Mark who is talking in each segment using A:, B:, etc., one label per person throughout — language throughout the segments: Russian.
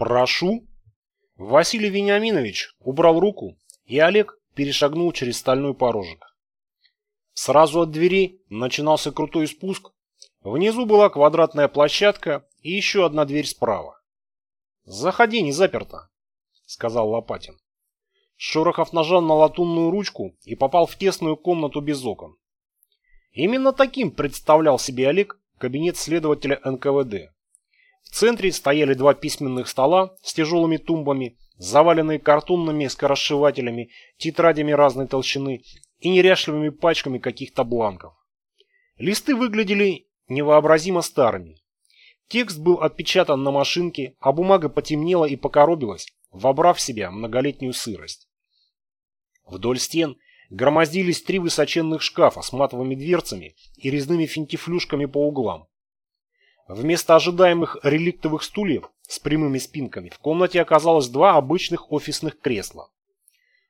A: «Прошу». Василий Вениаминович убрал руку, и Олег перешагнул через стальной порожек. Сразу от двери начинался крутой спуск. Внизу была квадратная площадка и еще одна дверь справа. «Заходи, не заперто», — сказал Лопатин. Шорохов нажал на латунную ручку и попал в тесную комнату без окон. Именно таким представлял себе Олег кабинет следователя НКВД. В центре стояли два письменных стола с тяжелыми тумбами, заваленные картонными скоросшивателями, тетрадями разной толщины и неряшливыми пачками каких-то бланков. Листы выглядели невообразимо старыми. Текст был отпечатан на машинке, а бумага потемнела и покоробилась, вобрав в себя многолетнюю сырость. Вдоль стен громоздились три высоченных шкафа с матовыми дверцами и резными финтифлюшками по углам. Вместо ожидаемых реликтовых стульев с прямыми спинками в комнате оказалось два обычных офисных кресла.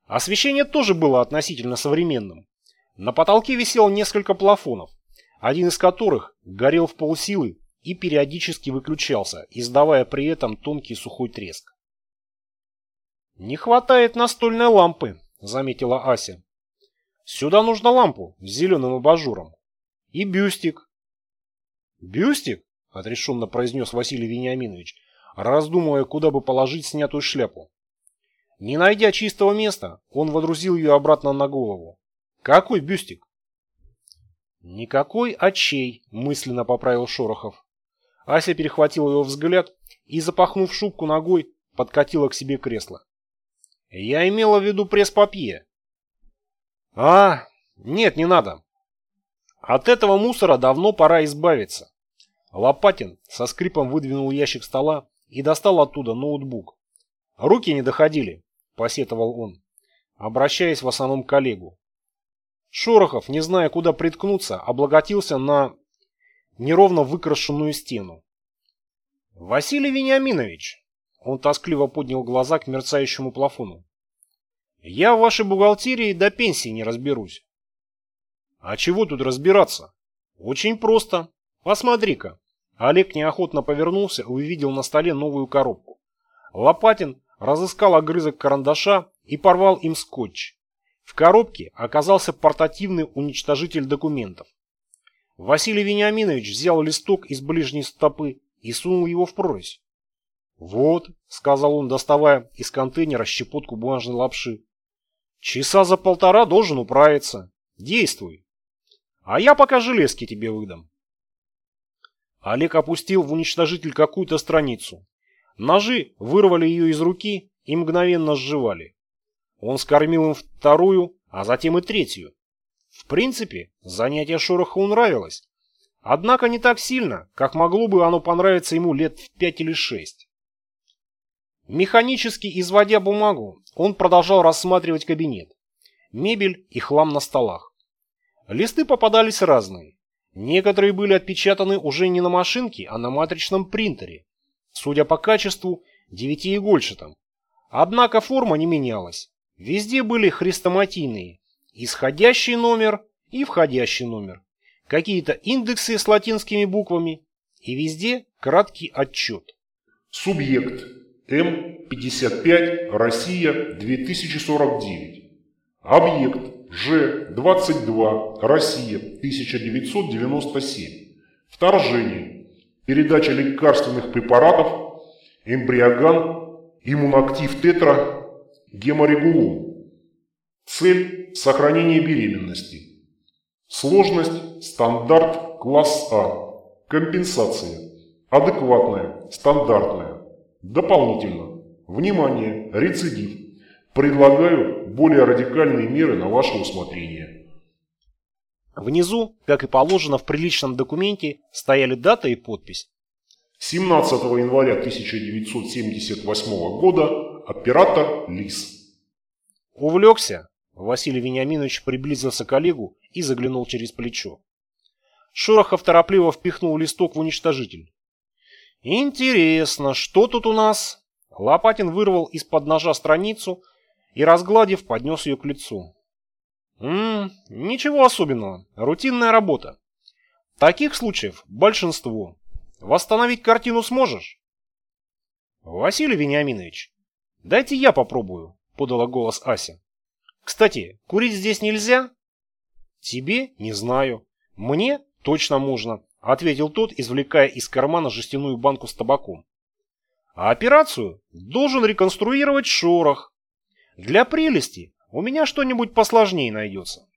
A: Освещение тоже было относительно современным. На потолке висело несколько плафонов, один из которых горел в полсилы и периодически выключался, издавая при этом тонкий сухой треск. «Не хватает настольной лампы», — заметила Ася. «Сюда нужна лампу с зеленым абажуром. И бюстик». «Бюстик?» — отрешенно произнес Василий Вениаминович, раздумывая, куда бы положить снятую шляпу. Не найдя чистого места, он водрузил ее обратно на голову. «Какой бюстик?» «Никакой, а чей?» — мысленно поправил Шорохов. Ася перехватила его взгляд и, запахнув шубку ногой, подкатила к себе кресло. Я имела в виду пресс-папье. А, нет, не надо. От этого мусора давно пора избавиться. Лопатин со скрипом выдвинул ящик стола и достал оттуда ноутбук. Руки не доходили, посетовал он, обращаясь в основном к коллегу. Шорохов, не зная, куда приткнуться, облаготился на неровно выкрашенную стену. «Василий Вениаминович, он тоскливо поднял глаза к мерцающему плафону. «Я в вашей бухгалтерии до пенсии не разберусь». «А чего тут разбираться?» «Очень просто. Посмотри-ка». Олег неохотно повернулся и увидел на столе новую коробку. Лопатин разыскал огрызок карандаша и порвал им скотч. В коробке оказался портативный уничтожитель документов. Василий Вениаминович взял листок из ближней стопы и сунул его в прорезь. «Вот», — сказал он, доставая из контейнера щепотку бумажной лапши. «Часа за полтора должен управиться. Действуй. А я пока железки тебе выдам». Олег опустил в уничтожитель какую-то страницу. Ножи вырвали ее из руки и мгновенно сживали. Он скормил им вторую, а затем и третью. В принципе, занятие Шорохову нравилось. Однако не так сильно, как могло бы оно понравиться ему лет в пять или шесть. Механически изводя бумагу, он продолжал рассматривать кабинет, мебель и хлам на столах. Листы попадались разные. Некоторые были отпечатаны уже не на машинке, а на матричном принтере. Судя по качеству, девятиигольчатом. Однако форма не менялась. Везде были хрестоматийные. Исходящий номер и входящий номер. Какие-то индексы с латинскими буквами. И везде краткий отчет.
B: Субъект М-55, Россия, 2049. Объект Ж-22, Россия, 1997. Вторжение. Передача лекарственных препаратов, эмбриоган, иммуноактив тетра, геморегулон. Цель – сохранение беременности. Сложность – стандарт класс А. Компенсация. Адекватная, стандартная. Дополнительно. Внимание! Рецидив. Предлагаю более радикальные меры на ваше усмотрение.
A: Внизу, как и положено в приличном документе, стояли дата и подпись.
B: 17 января 1978 года. Оператор ЛИС.
A: Увлекся? Василий Вениаминович приблизился к Олегу и заглянул через плечо. Шорохов торопливо впихнул листок в уничтожитель. Интересно, что тут у нас? Лопатин вырвал из-под ножа страницу и, разгладив, поднес ее к лицу. Ммм, ничего особенного. Рутинная работа. Таких случаев большинство. Восстановить картину сможешь? «Василий Вениаминович, дайте я попробую», — подала голос Ася. «Кстати, курить здесь нельзя?» «Тебе? Не знаю. Мне точно можно», — ответил тот, извлекая из кармана жестяную банку с табаком. «А операцию должен реконструировать Шорох. Для прелести у меня что-нибудь посложнее найдется».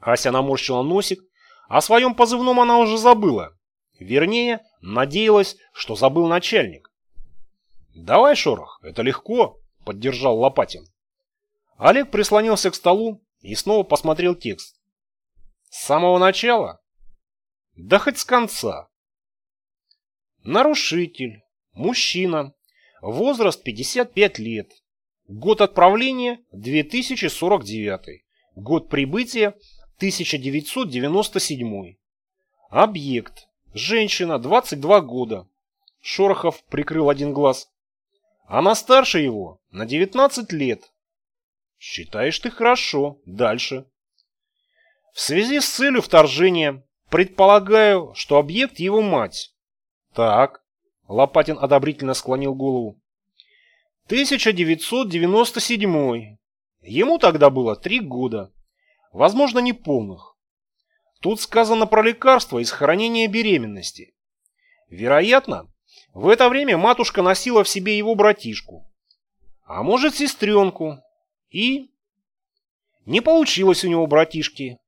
A: Ася наморщила носик. О своем позывном она уже забыла. Вернее, надеялась, что забыл начальник. «Давай, Шорох, это легко», — поддержал Лопатин. Олег прислонился к столу и снова посмотрел текст. «С самого начала?» «Да хоть с конца». Нарушитель. Мужчина. Возраст 55 лет. Год отправления 2049. Год прибытия 1997. Объект. Женщина, 22 года. Шорохов прикрыл один глаз. Она старше его на 19 лет. Считаешь ты хорошо. Дальше. В связи с целью вторжения предполагаю, что объект его мать. Так. Лопатин одобрительно склонил голову. 1997. Ему тогда было три года возможно, неполных. Тут сказано про лекарства и сохранение беременности. Вероятно, в это время матушка носила в себе его братишку. А может, сестренку. И... Не получилось у него братишки.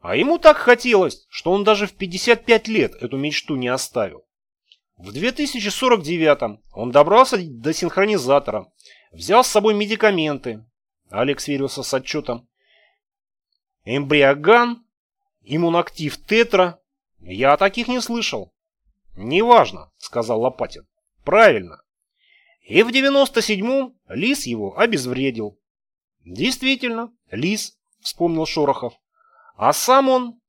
A: А ему так хотелось, что он даже в 55 лет эту мечту не оставил. В 2049 он добрался до синхронизатора, взял с собой медикаменты. Алекс сверился с отчетом. Эмбриоган, иммунактив тетра. Я о таких не слышал. Неважно, сказал Лопатин. Правильно. И в 97-м Лис его обезвредил. Действительно, Лис, вспомнил Шорохов. А сам он...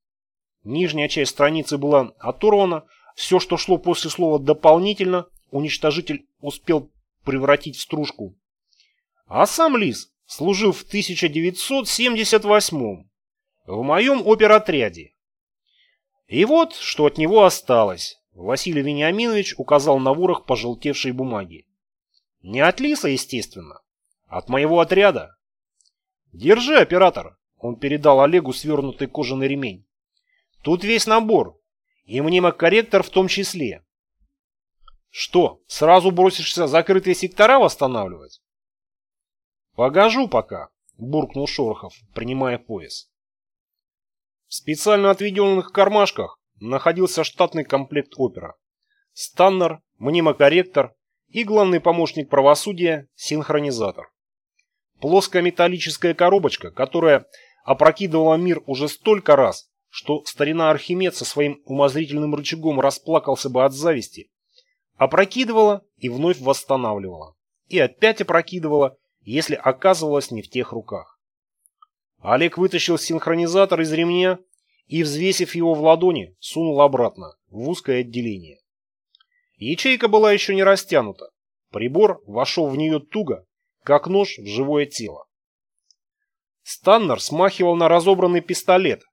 A: Нижняя часть страницы была оторвана. Все, что шло после слова «дополнительно», уничтожитель успел превратить в стружку. А сам Лис служил в 1978-м в моем оперотряде. И вот, что от него осталось. Василий Вениаминович указал на ворох пожелтевшей бумаги. Не от Лиса, естественно. От моего отряда. Держи, оператор. Он передал Олегу свернутый кожаный ремень. Тут весь набор. И мнемокорректор в том числе. Что, сразу бросишься закрытые сектора восстанавливать? Погожу пока, буркнул Шорохов, принимая пояс. В специально отведенных кармашках находился штатный комплект опера. Станнер, мнемокорректор и главный помощник правосудия – синхронизатор. Плоская металлическая коробочка, которая опрокидывала мир уже столько раз, что старина Архимед со своим умозрительным рычагом расплакался бы от зависти, опрокидывала и вновь восстанавливала. И опять опрокидывала, если оказывалась не в тех руках. Олег вытащил синхронизатор из ремня и, взвесив его в ладони, сунул обратно, в узкое отделение. Ячейка была еще не растянута. Прибор вошел в нее туго, как нож в живое тело. Станнер смахивал на разобранный пистолет.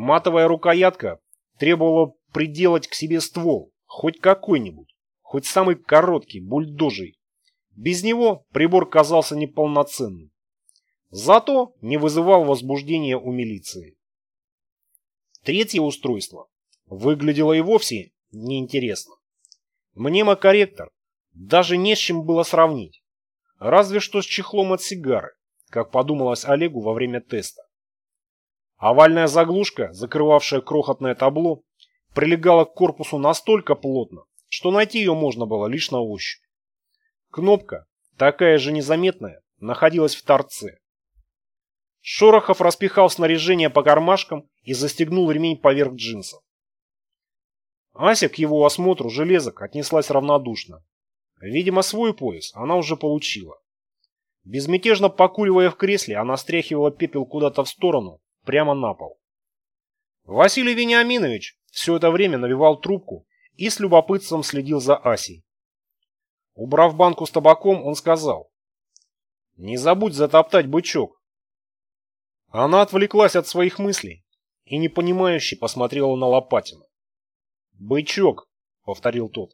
A: Матовая рукоятка требовала приделать к себе ствол, хоть какой-нибудь, хоть самый короткий, бульдожий. Без него прибор казался неполноценным. Зато не вызывал возбуждения у милиции. Третье устройство выглядело и вовсе неинтересно. Мнемокорректор даже не с чем было сравнить. Разве что с чехлом от сигары, как подумалось Олегу во время теста. Овальная заглушка, закрывавшая крохотное табло, прилегала к корпусу настолько плотно, что найти ее можно было лишь на ощупь. Кнопка, такая же незаметная, находилась в торце. Шорохов распихал снаряжение по кармашкам и застегнул ремень поверх джинсов. Ася к его осмотру железок отнеслась равнодушно. Видимо, свой пояс она уже получила. Безмятежно покуривая в кресле, она стряхивала пепел куда-то в сторону, прямо на пол. Василий Вениаминович все это время навивал трубку и с любопытством следил за Асей. Убрав банку с табаком, он сказал. «Не забудь затоптать бычок. Она отвлеклась от своих мыслей и непонимающе посмотрела на Лопатина. «Бычок», — повторил тот.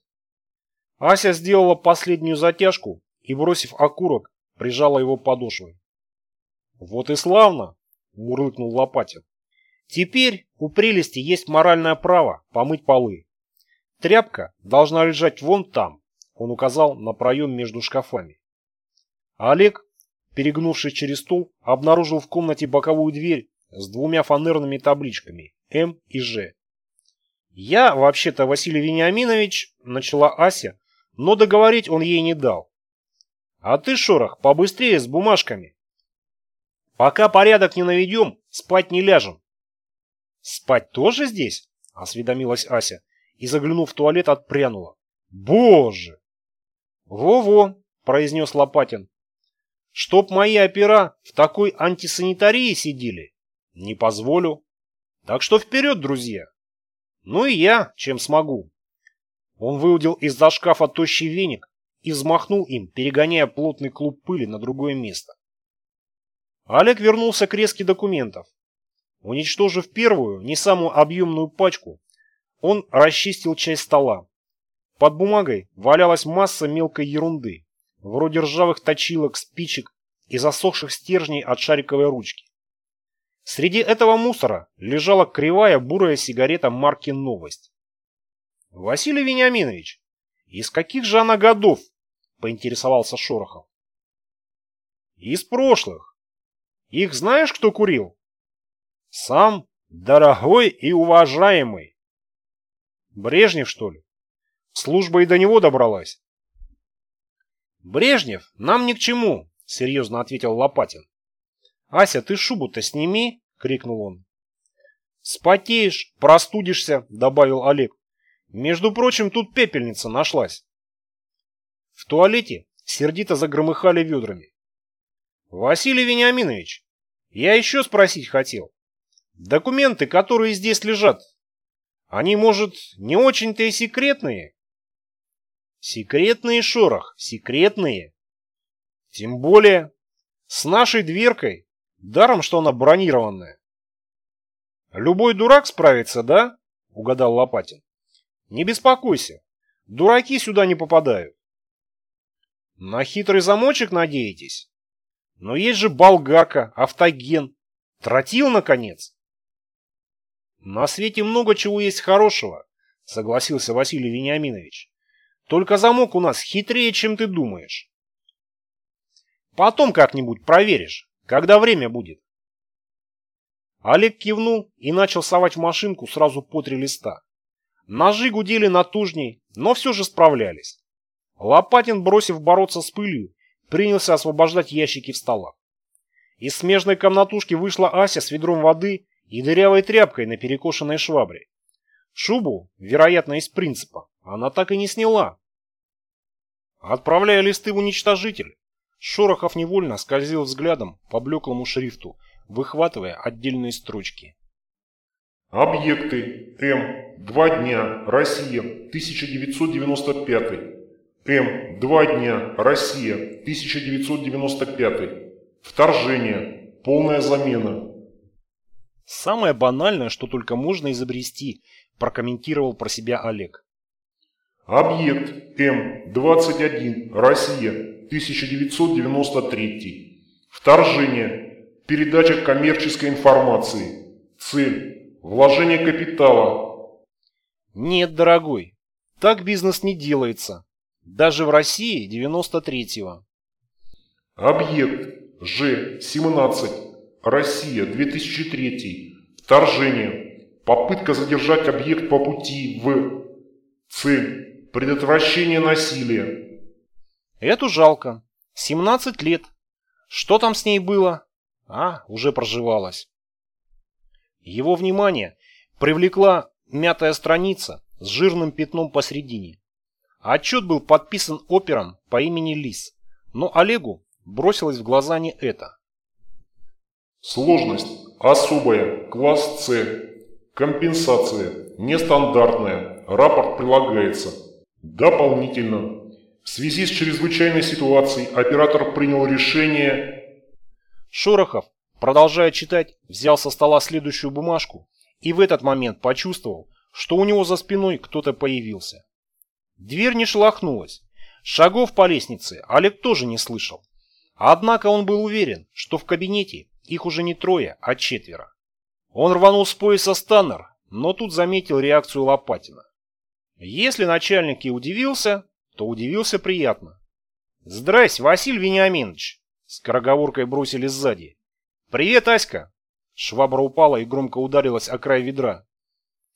A: Ася сделала последнюю затяжку и, бросив окурок, прижала его подошвой. «Вот и славно!» — мурлыкнул Лопатин. «Теперь у прелести есть моральное право помыть полы. Тряпка должна лежать вон там», — он указал на проем между шкафами. Олег, перегнувшись через стол, обнаружил в комнате боковую дверь с двумя фанерными табличками «М» и «Ж». «Я, вообще-то, Василий Вениаминович», — начала Ася, но договорить он ей не дал. «А ты, Шорох, побыстрее с бумажками. Пока порядок не наведем, спать не ляжем». «Спать тоже здесь?» — осведомилась Ася и, заглянув в туалет, отпрянула. «Боже!» «Во-во!» — произнес Лопатин. «Чтоб мои опера в такой антисанитарии сидели, не позволю. Так что вперед, друзья!» «Ну и я, чем смогу». Он выудил из-за шкафа тощий веник и взмахнул им, перегоняя плотный клуб пыли на другое место. Олег вернулся к резке документов. Уничтожив первую, не самую объемную пачку, он расчистил часть стола. Под бумагой валялась масса мелкой ерунды, вроде ржавых точилок, спичек и засохших стержней от шариковой ручки. Среди этого мусора лежала кривая бурая сигарета марки «Новость». «Василий Вениаминович, из каких же она годов?» – поинтересовался Шорохов. «Из прошлых. Их знаешь, кто курил?» «Сам дорогой и уважаемый». «Брежнев, что ли? Служба и до него добралась?» «Брежнев нам ни к чему», — серьезно ответил Лопатин. «Ася, ты шубу-то сними!» — крикнул он. «Спотеешь, простудишься», — добавил Олег. Между прочим, тут пепельница нашлась. В туалете сердито загромыхали ведрами. Василий Вениаминович, я еще спросить хотел. Документы, которые здесь лежат, они, может, не очень-то и секретные? Секретные, Шорох, секретные. Тем более с нашей дверкой, даром, что она бронированная. Любой дурак справится, да? Угадал Лопатин. Не беспокойся, дураки сюда не попадают. На хитрый замочек надеетесь? Но есть же болгарка, автоген, тротил, наконец. На свете много чего есть хорошего, согласился Василий Вениаминович. Только замок у нас хитрее, чем ты думаешь. Потом как-нибудь проверишь, когда время будет. Олег кивнул и начал совать в машинку сразу по три листа. Ножи гудели натужней, но все же справлялись. Лопатин, бросив бороться с пылью, принялся освобождать ящики в столах. Из смежной комнатушки вышла Ася с ведром воды и дырявой тряпкой на перекошенной швабре. Шубу, вероятно, из принципа, она так и не сняла. Отправляя листы в уничтожитель, Шорохов невольно скользил взглядом по блеклому шрифту, выхватывая отдельные строчки.
B: Объекты М. Два дня. Россия. 1995. М. Два дня. Россия. 1995. Вторжение. Полная замена.
A: Самое банальное, что только можно изобрести, прокомментировал про себя Олег.
B: Объект М-21, Россия, 1993. Вторжение. Передача коммерческой информации. Цель Вложение капитала.
A: Нет, дорогой, так бизнес не делается. Даже в России 93-го.
B: Объект Ж-17. Россия, 2003. Вторжение. Попытка задержать объект по пути в... Цель. Предотвращение насилия.
A: Эту жалко. 17 лет. Что там с ней было? А, уже проживалась. Его внимание привлекла мятая страница с жирным пятном посередине. Отчет был подписан опером по имени Лис, но Олегу бросилось в глаза не это.
B: Сложность особая, класс С. Компенсация нестандартная, рапорт прилагается. Дополнительно. В связи с чрезвычайной ситуацией оператор принял решение...
A: Шорохов Продолжая читать, взял со стола следующую бумажку и в этот момент почувствовал, что у него за спиной кто-то появился. Дверь не шелохнулась. Шагов по лестнице Олег тоже не слышал. Однако он был уверен, что в кабинете их уже не трое, а четверо. Он рванул с пояса станнер, но тут заметил реакцию Лопатина. Если начальник и удивился, то удивился приятно. «Здрась, Василий Вениаминович!» Скороговоркой бросили сзади. «Привет, Аська!» Швабра упала и громко ударилась о край ведра.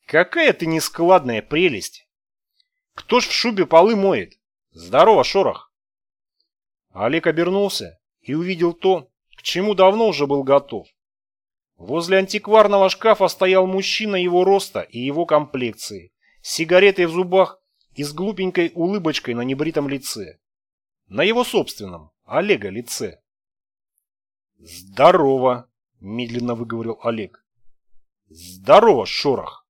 A: «Какая ты нескладная прелесть!» «Кто ж в шубе полы моет? Здорово, Шорох!» Олег обернулся и увидел то, к чему давно уже был готов. Возле антикварного шкафа стоял мужчина его роста и его комплекции, с сигаретой в зубах и с глупенькой улыбочкой на небритом лице. На его собственном, Олега, лице. «Здорово!» – медленно выговорил Олег. «Здорово, Шорох!»